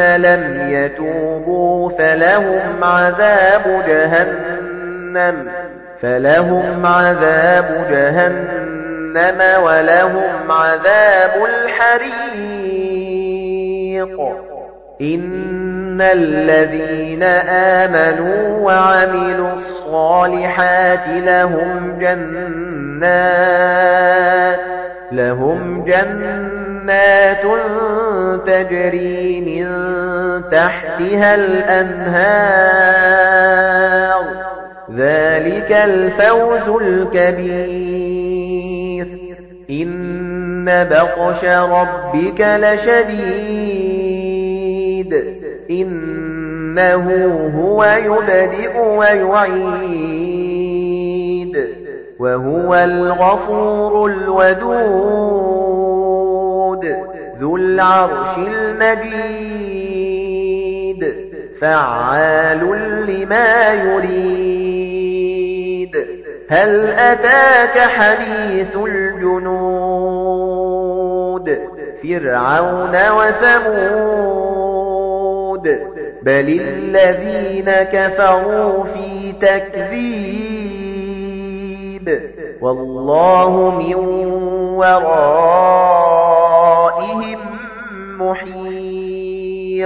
لم يتوبوا فلهم عذاب جهنم فلهم عذاب جهنم ولهم عذاب الحريق. إن الذين آمنوا وعملوا الصالحات لهم جنات لهم جنات تجري من تحتها الأنهار. ذلك الفوز الكبير. إن بطش ربك لشديد. إنه هو يبدئ ويعيد. وهو الغفور الودود. ذو العرش المجيد فعال لما يريد. هل أتاك حديث الجنود؟ فرعون وثمود. بل الذين كفروا في تكذيب. والله من ورائهم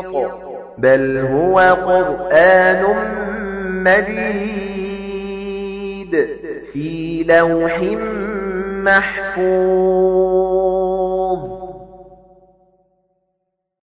محيط بل هو قرآن مجيد في لوح محفوظ.